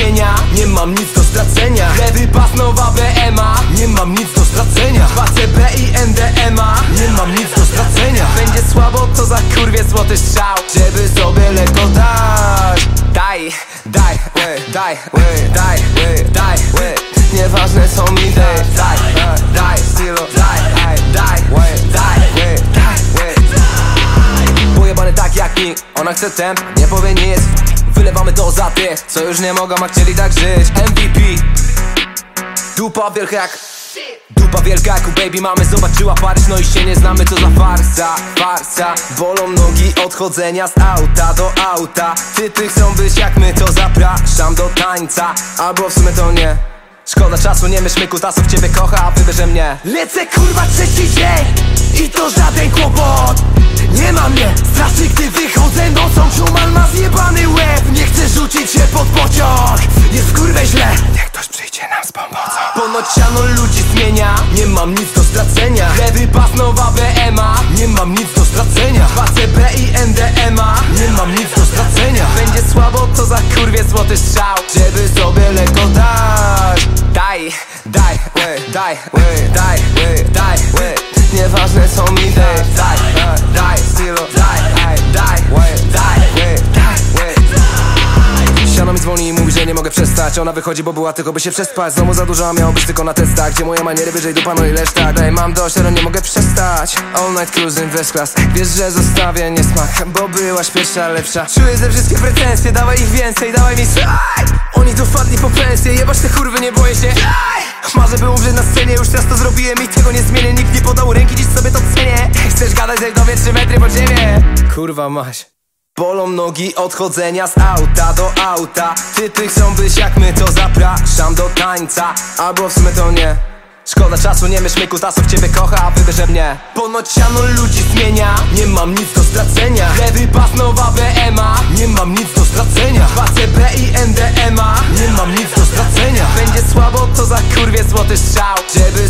zmienia Nie mam nic do stracenia. Lewy pas, nowa BMA Nie mam nic do stracenia. Płacę B i NDMA Nie mam nic do stracenia. Będzie słabo, to za kurwie złoty strzał. Żeby sobie lekko dać. Daj, daj, ły, daj, ły, daj, daj, ły. Nieważne co mi daj, daj, daj, daj, stylo, daj, daj, daj, daj, daj. Pojebany tak jak nikt, ona chce temp, nie powie nic Wylewamy to za tych, co już nie mogą, a chcieli tak żyć. MVP Dupa wielka jak Dupa wielka jak u baby mamy. Zobaczyła Paryż, no i się nie znamy Co za farsa, farsa. Bolą nogi od chodzenia z auta do auta. Typy chcą być jak my, to zapraszam do tańca. Albo w sumie to nie. Szkoda czasu, nie myśl myku, Tasów ciebie kocha, a wybierze mnie. Lecę kurwa trzeci dzień i to żaden kłopot Jest kurwę źle, niech ktoś przyjdzie nam z pomocą. Ponoć siano ludzi zmienia. Nie mam nic do stracenia. Lewy pas, nowa BMA Nie mam nic do stracenia. Płacę B i NDMA Nie mam nic do stracenia. Będzie słabo, to za kurwie złoty strzał. Żeby sobie lekko dać. Daj, daj, ły, daj, ły, daj, ły, daj. Nieważne co mi daj Daj, daj, nie mogę przestać. Ona wychodzi, bo była tylko by się przespać. Znowu za dużo, a miało być tylko na testach Gdzie moje maniery wyżej dupa, no i reszta Daj, mam dość, ale nie mogę przestać. All night cruising, first class. Wiesz, że zostawię niesmak Bo byłaś pierwsza, lepsza. Czuję ze wszystkie pretensje, dawaj ich więcej, dawaj mi saj Oni tu wpadli po pensję, jebać te kurwy, nie boję się. Marzę by umrzeć na scenie, już teraz to zrobiłem i tego nie zmienię. Nikt nie podał ręki, dziś sobie to cenię. Chcesz gadać, zejdowie trzy metry pod ziemię? Kurwa maś Bolą nogi od chodzenia z auta do auta. Typy chcą być jak my, to zapraszam do tańca. Albo w sumie to nie. Szkoda czasu, nie myśl myku, Tasów ciebie kocha, a wybierze mnie. Ponoć siano ludzi zmienia. Nie mam nic do stracenia. Lewy pas, nowa BMA Nie mam nic do stracenia. Płacę B i NDMA Nie mam nic do stracenia. Będzie słabo, to za kurwie złoty strzał. Żeby